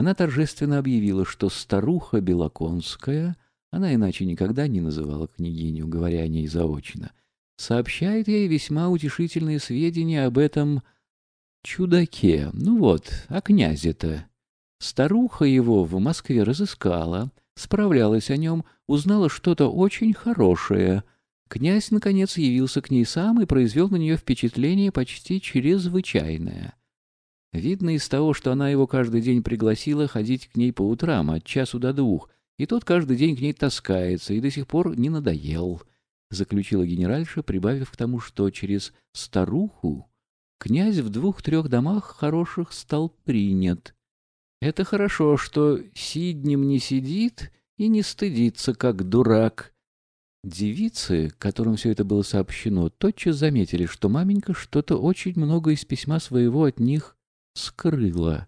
она торжественно объявила, что старуха Белоконская, она иначе никогда не называла княгиню, говоря о ней заочно, сообщает ей весьма утешительные сведения об этом чудаке, ну вот, о князе-то. Старуха его в Москве разыскала, справлялась о нем, узнала что-то очень хорошее. Князь, наконец, явился к ней сам и произвел на нее впечатление почти чрезвычайное. Видно из того, что она его каждый день пригласила ходить к ней по утрам, от часу до двух, и тот каждый день к ней таскается и до сих пор не надоел, — заключила генеральша, прибавив к тому, что через старуху князь в двух-трех домах хороших стал принят. Это хорошо, что сиднем не сидит и не стыдится, как дурак. Девицы, которым все это было сообщено, тотчас заметили, что маменька что-то очень много из письма своего от них скрыла.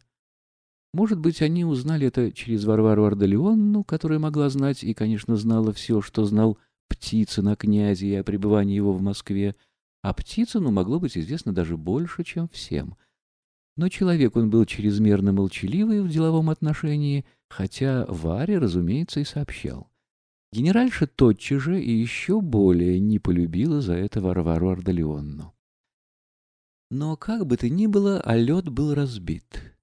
Может быть, они узнали это через Варвару Ардалионну, которая могла знать и, конечно, знала все, что знал Птицын о князе и о пребывании его в Москве, а Птицыну могло быть известно даже больше, чем всем. Но человек он был чрезмерно молчаливый в деловом отношении, хотя Варе, разумеется, и сообщал. Генеральша тотчас же и еще более не полюбила за это Варвару Ардалионну. Но как бы то ни было, а лед был разбит.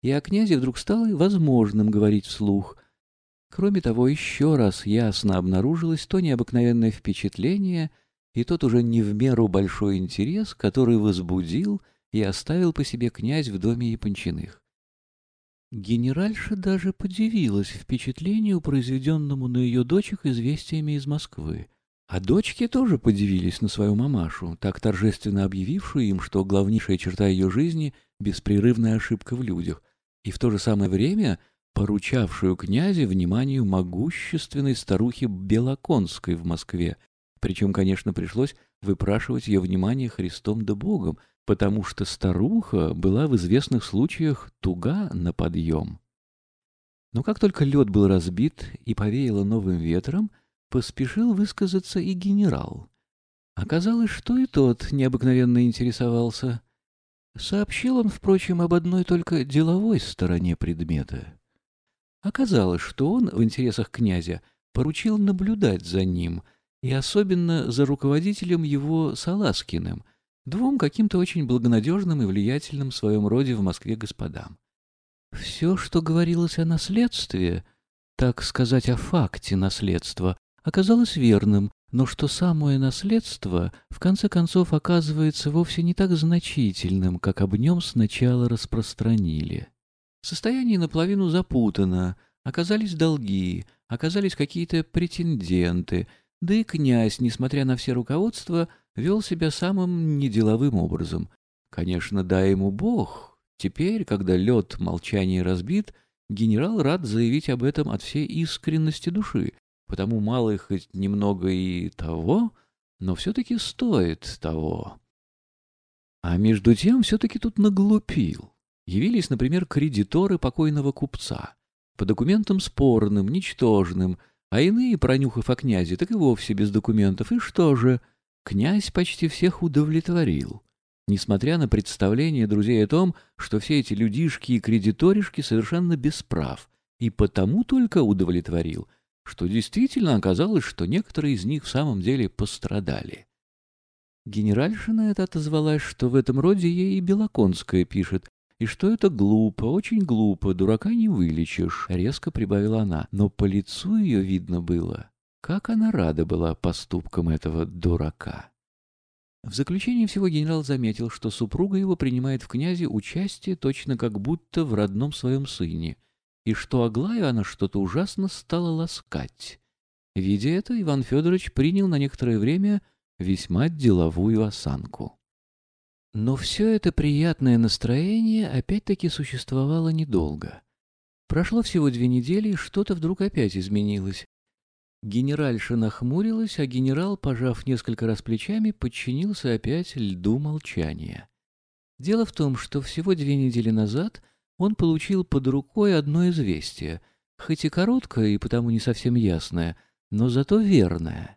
И о князе вдруг стало возможным говорить вслух. Кроме того, еще раз ясно обнаружилось то необыкновенное впечатление и тот уже не в меру большой интерес, который возбудил и оставил по себе князь в доме Япончиных. Генеральша даже подивилась впечатлению, произведенному на ее дочек известиями из Москвы. А дочки тоже подивились на свою мамашу, так торжественно объявившую им, что главнейшая черта ее жизни — беспрерывная ошибка в людях, и в то же самое время поручавшую князе вниманию могущественной старухи Белоконской в Москве. Причем, конечно, пришлось выпрашивать ее внимание Христом да Богом, потому что старуха была в известных случаях туга на подъем. Но как только лед был разбит и повеяло новым ветром — поспешил высказаться и генерал. Оказалось, что и тот необыкновенно интересовался. Сообщил он, впрочем, об одной только деловой стороне предмета. Оказалось, что он в интересах князя поручил наблюдать за ним, и особенно за руководителем его Саласкиным, двум каким-то очень благонадежным и влиятельным в своем роде в Москве господам. Все, что говорилось о наследстве, так сказать, о факте наследства, оказалось верным, но что самое наследство в конце концов оказывается вовсе не так значительным, как об нем сначала распространили. Состояние наполовину запутано, оказались долги, оказались какие-то претенденты, да и князь, несмотря на все руководства, вел себя самым неделовым образом. Конечно, дай ему Бог. Теперь, когда лед молчания разбит, генерал рад заявить об этом от всей искренности души, потому мало их хоть немного и того, но все-таки стоит того. А между тем все-таки тут наглупил. Явились, например, кредиторы покойного купца, по документам спорным, ничтожным, а иные, пронюхав о князе, так и вовсе без документов. И что же? Князь почти всех удовлетворил, несмотря на представление друзей о том, что все эти людишки и кредиторишки совершенно без прав, и потому только удовлетворил — что действительно оказалось, что некоторые из них в самом деле пострадали. Генеральшина это отозвалась, что в этом роде ей и Белоконская пишет, и что это глупо, очень глупо, дурака не вылечишь, — резко прибавила она. Но по лицу ее видно было, как она рада была поступкам этого дурака. В заключение всего генерал заметил, что супруга его принимает в князе участие точно как будто в родном своем сыне, и что Аглаю она что-то ужасно стала ласкать. Видя это, Иван Федорович принял на некоторое время весьма деловую осанку. Но все это приятное настроение опять-таки существовало недолго. Прошло всего две недели, и что-то вдруг опять изменилось. Генеральша нахмурилась, а генерал, пожав несколько раз плечами, подчинился опять льду молчания. Дело в том, что всего две недели назад — он получил под рукой одно известие, хоть и короткое и потому не совсем ясное, но зато верное,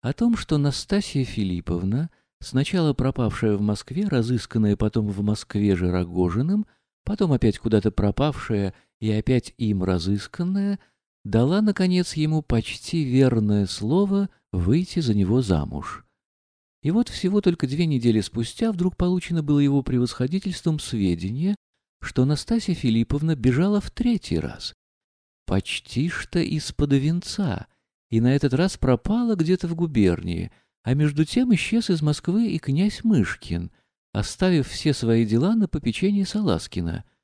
о том, что Настасья Филипповна, сначала пропавшая в Москве, разысканная потом в Москве же Рогожиным, потом опять куда-то пропавшая и опять им разысканная, дала, наконец, ему почти верное слово выйти за него замуж. И вот всего только две недели спустя вдруг получено было его превосходительством сведения, что Настасья Филипповна бежала в третий раз, почти что из-под венца, и на этот раз пропала где-то в губернии, а между тем исчез из Москвы и князь Мышкин, оставив все свои дела на попечении Саласкина —